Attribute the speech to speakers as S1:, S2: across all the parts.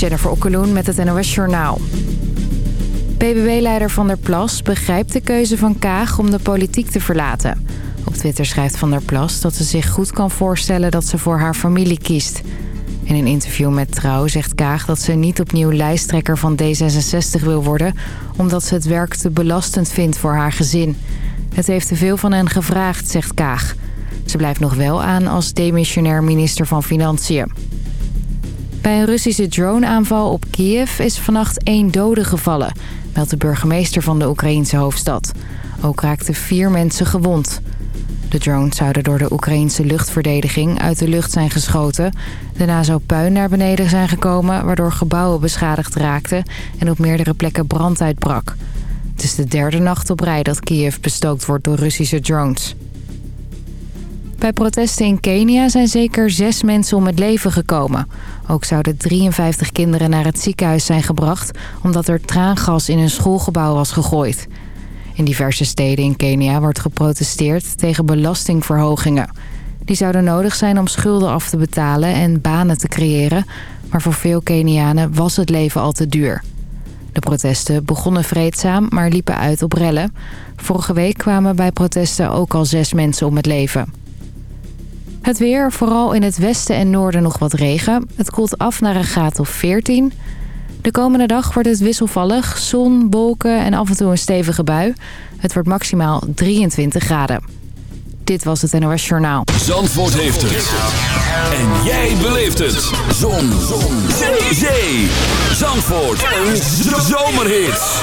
S1: Jennifer Okkeloen met het NOS Journaal. BBB-leider Van der Plas begrijpt de keuze van Kaag om de politiek te verlaten. Op Twitter schrijft Van der Plas dat ze zich goed kan voorstellen dat ze voor haar familie kiest. In een interview met Trouw zegt Kaag dat ze niet opnieuw lijsttrekker van D66 wil worden... omdat ze het werk te belastend vindt voor haar gezin. Het heeft te veel van hen gevraagd, zegt Kaag. Ze blijft nog wel aan als demissionair minister van Financiën. Bij een Russische droneaanval op Kiev is vannacht één dode gevallen... meldt de burgemeester van de Oekraïense hoofdstad. Ook raakten vier mensen gewond. De drones zouden door de Oekraïense luchtverdediging uit de lucht zijn geschoten. Daarna zou puin naar beneden zijn gekomen... waardoor gebouwen beschadigd raakten en op meerdere plekken brand uitbrak. Het is de derde nacht op rij dat Kiev bestookt wordt door Russische drones. Bij protesten in Kenia zijn zeker zes mensen om het leven gekomen. Ook zouden 53 kinderen naar het ziekenhuis zijn gebracht... omdat er traangas in een schoolgebouw was gegooid. In diverse steden in Kenia wordt geprotesteerd tegen belastingverhogingen. Die zouden nodig zijn om schulden af te betalen en banen te creëren... maar voor veel Kenianen was het leven al te duur. De protesten begonnen vreedzaam, maar liepen uit op rellen. Vorige week kwamen bij protesten ook al zes mensen om het leven. Het weer, vooral in het westen en noorden nog wat regen. Het koelt af naar een graad of 14. De komende dag wordt het wisselvallig. Zon, wolken en af en toe een stevige bui. Het wordt maximaal 23 graden. Dit was het NOS Journaal.
S2: Zandvoort heeft het. En jij beleeft het. Zon. Zon. Zee. Zee. Zandvoort. Een zomerhit.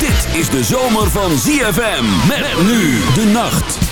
S2: Dit is de zomer van ZFM. Met nu de nacht.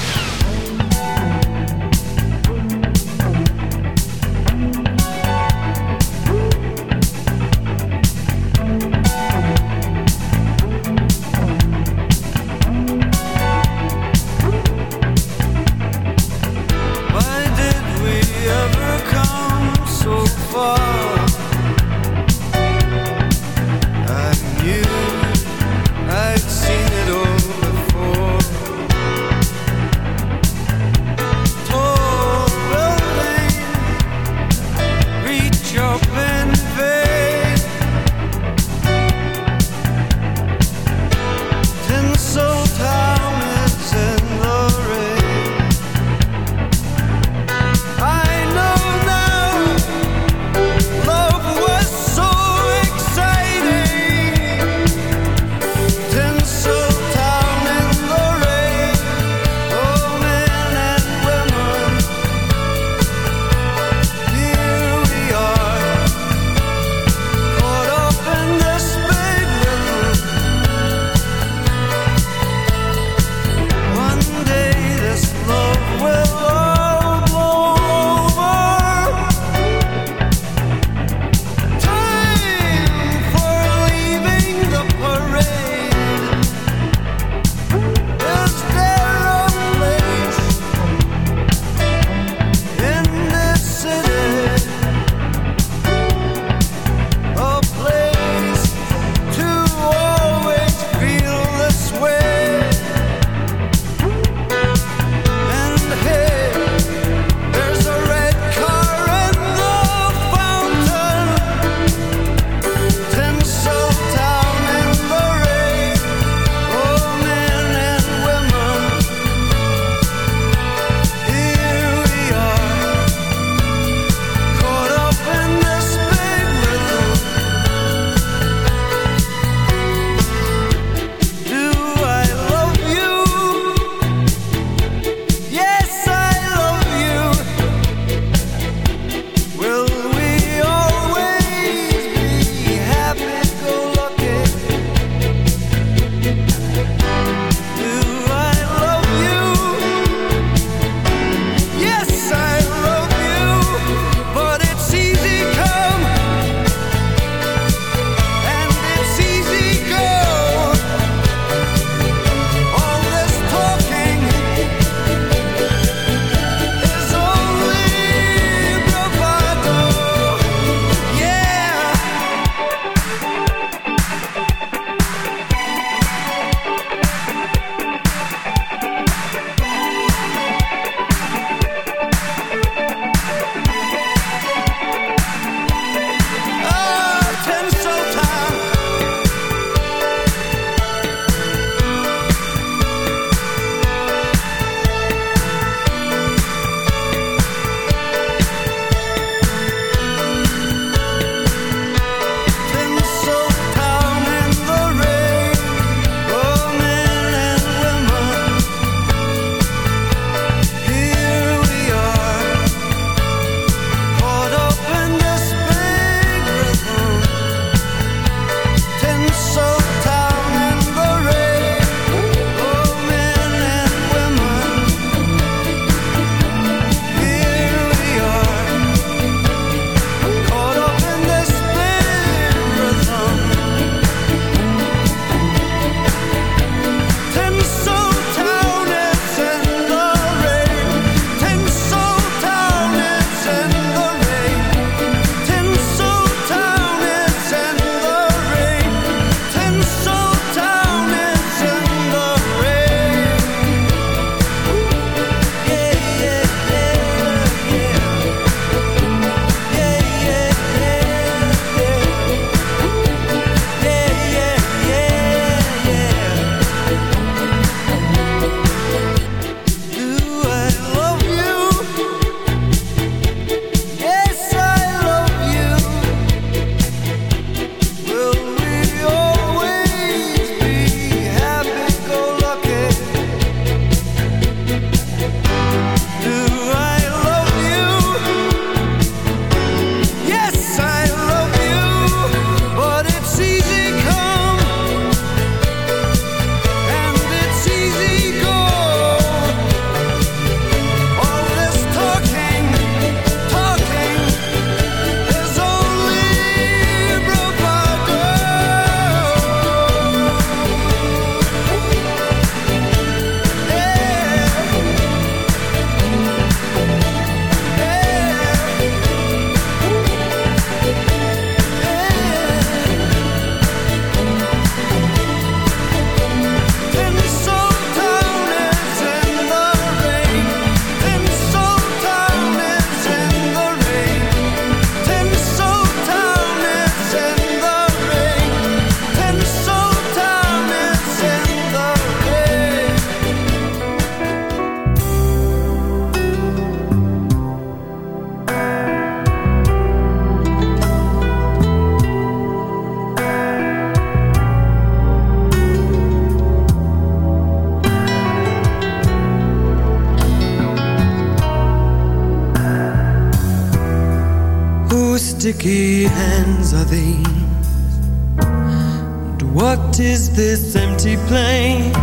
S3: This empty place?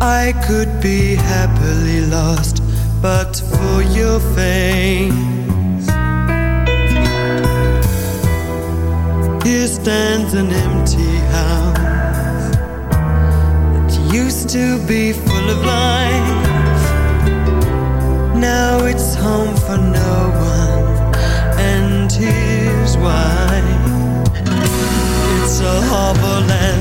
S3: I could be happily lost, but for your face. Here stands an empty house that used to be full of life. Now it's home for no one, and here's why. A harbor land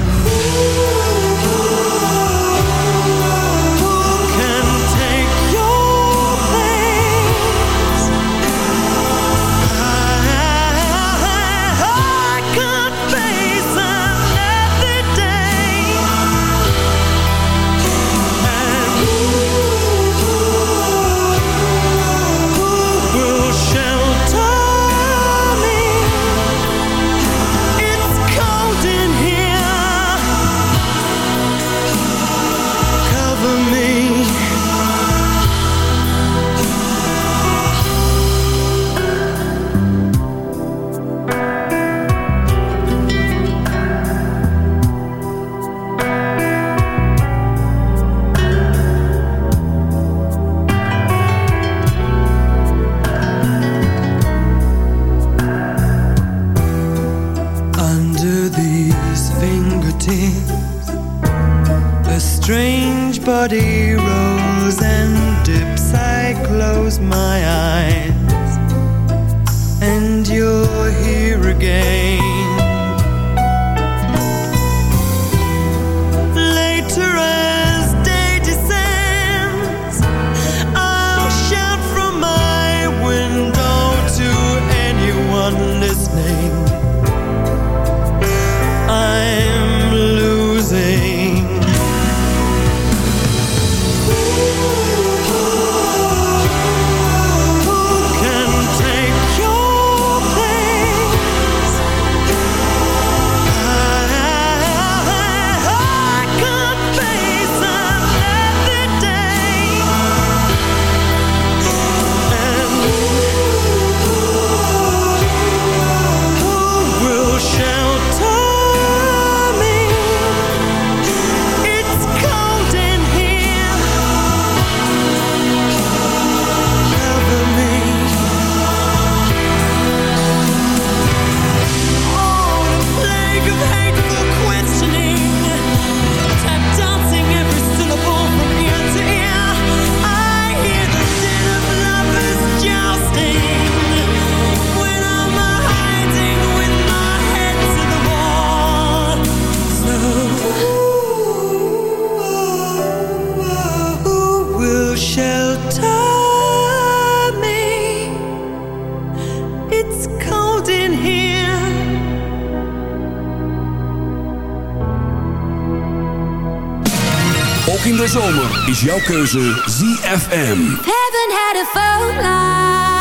S2: is jouw keuze ZFM.
S4: Heaven had a phone line.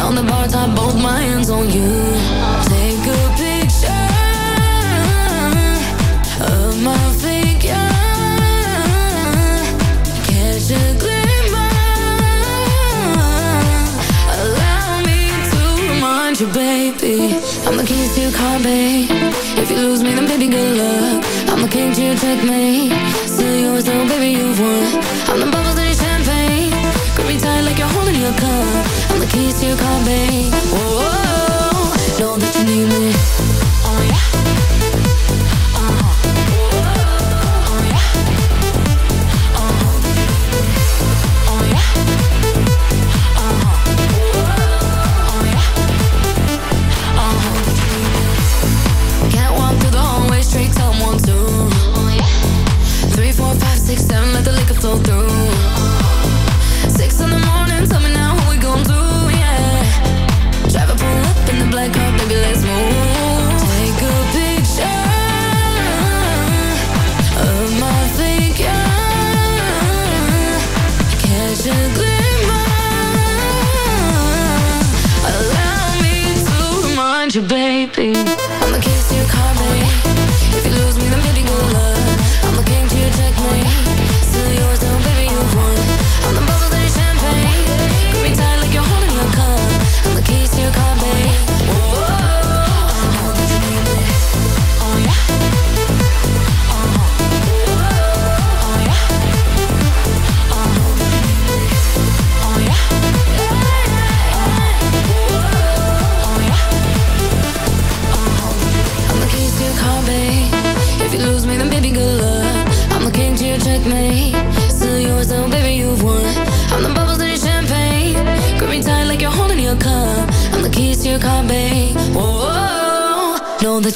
S3: on the
S5: bar top, both my hands on you. Take a picture of my figure. Catch a glimmer. Allow me to remind you, baby. I'm the to your car, babe. If you lose me, then baby, good luck. I'm the to. you call me.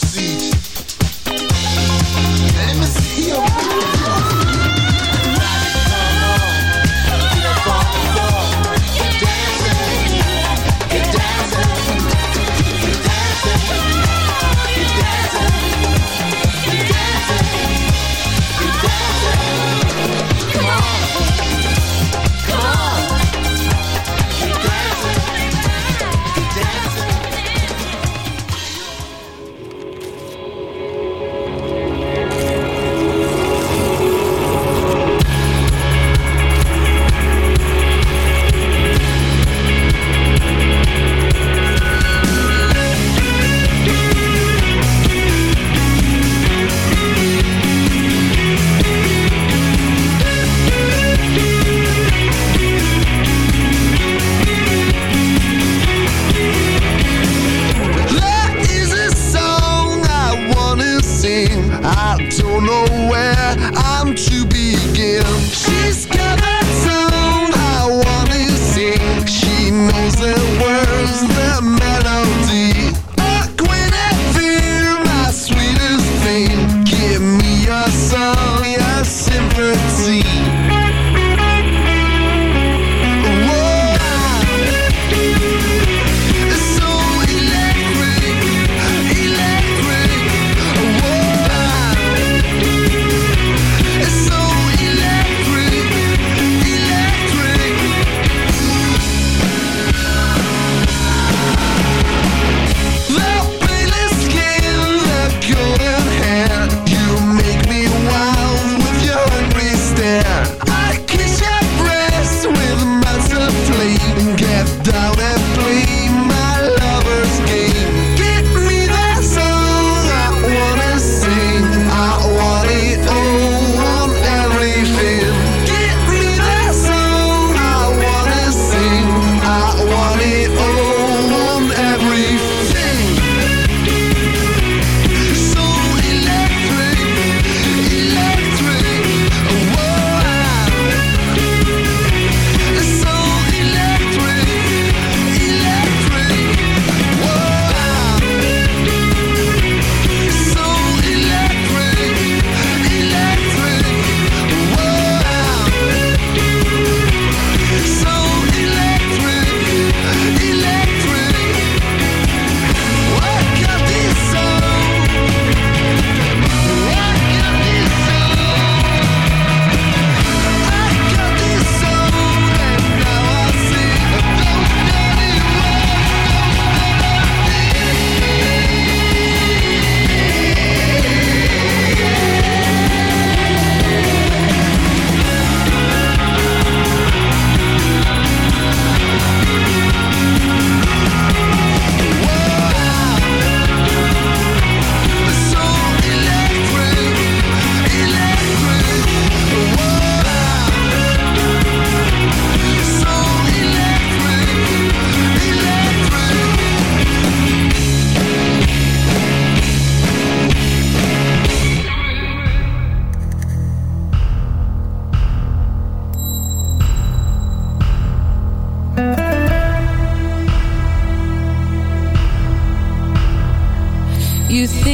S3: See.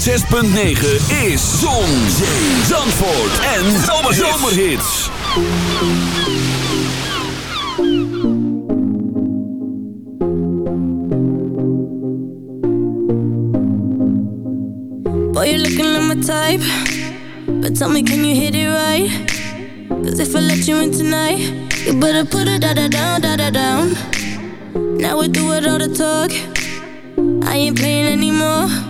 S2: 106.9 is Zon, Zee, Zandvoort en Zomerhits.
S5: Boy, you're looking like my type. But tell me, can you hit it right? Cause if I let you in tonight, you better put it da da down, da da down. Now we do it all the talk. I ain't playing anymore.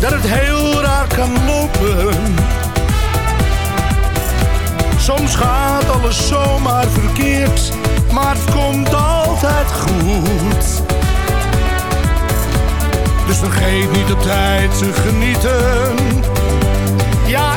S6: dat het heel raar kan lopen. Soms gaat alles zomaar verkeerd, maar het komt altijd goed. Dus vergeet niet op tijd te genieten. Ja,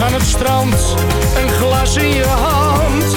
S6: aan het strand, een glas in je hand.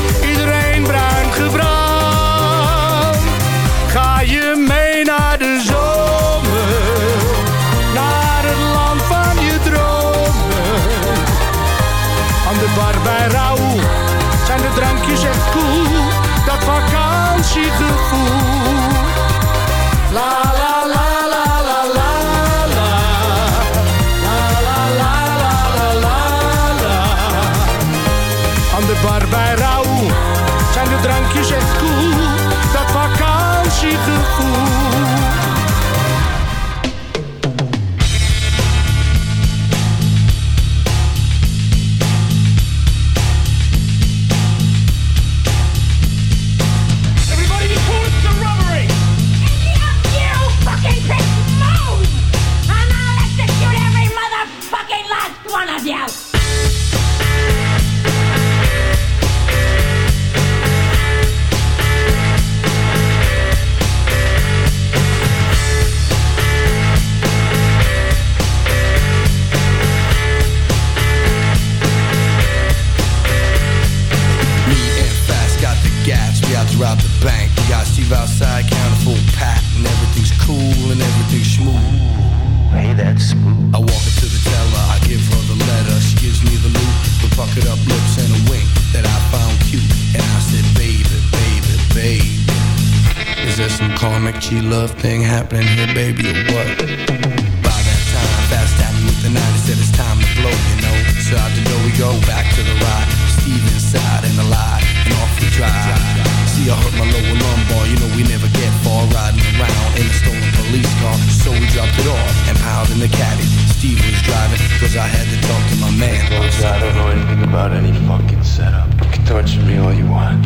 S7: driving, cause I had to talk to my man.
S8: I don't know anything about any fucking setup. You can torture me all you want.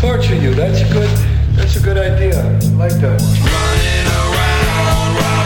S9: Torture you, that's a good, that's a good idea. I like that
S3: around,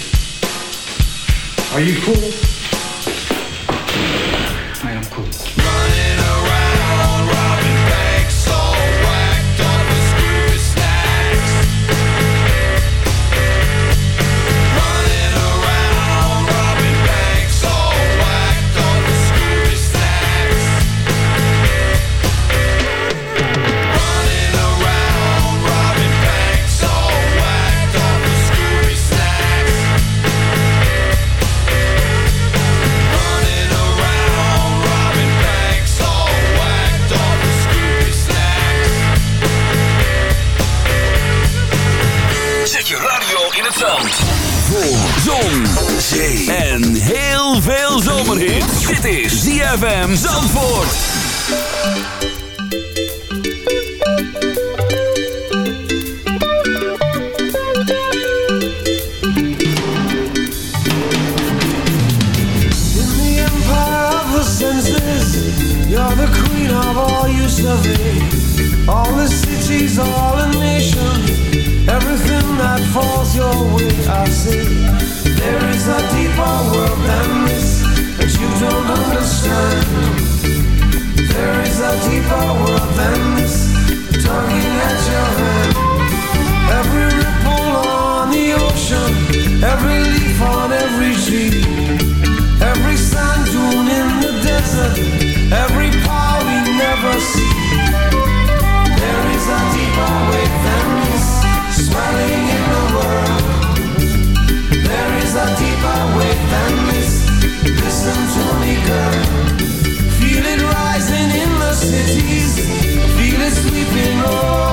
S2: Are you cool? Dit is ZFM Zandvoort.
S10: You're the queen of all you survey. All the cities, all the nations Everything that falls your way I see. There is a deeper world than this you don't understand. There is a deeper world than this, at your hand. Every ripple on the ocean, every leaf on every tree, every sand dune in the desert, every we never see. There is a deeper than this, smiling in the world. There is a deeper way than this listen to me, girl. Feel it rising in the cities, feel it sweeping over.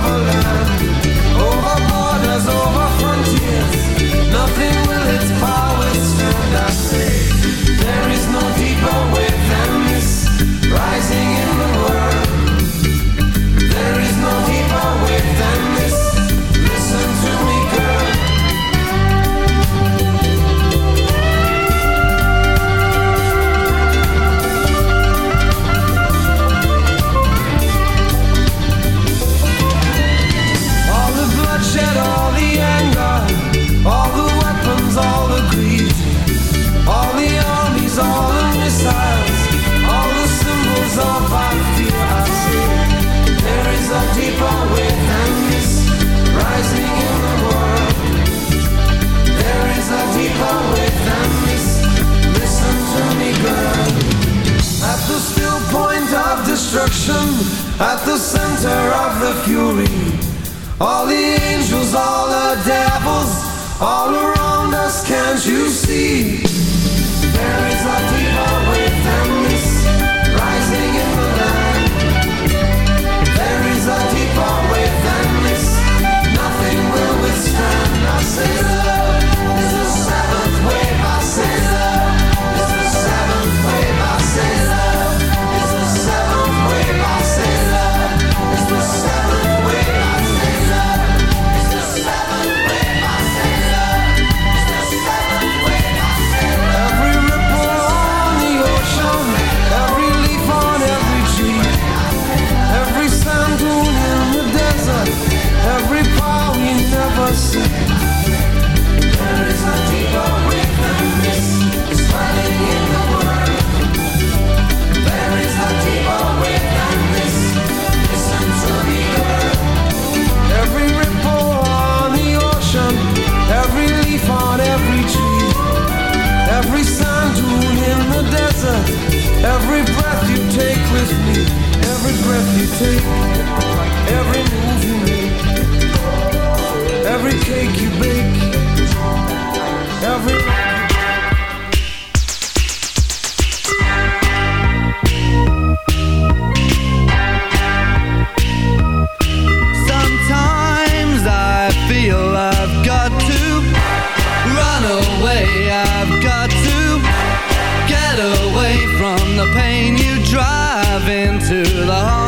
S10: All the Every breath you take, every move you make, every cake you bake, every
S11: into the heart.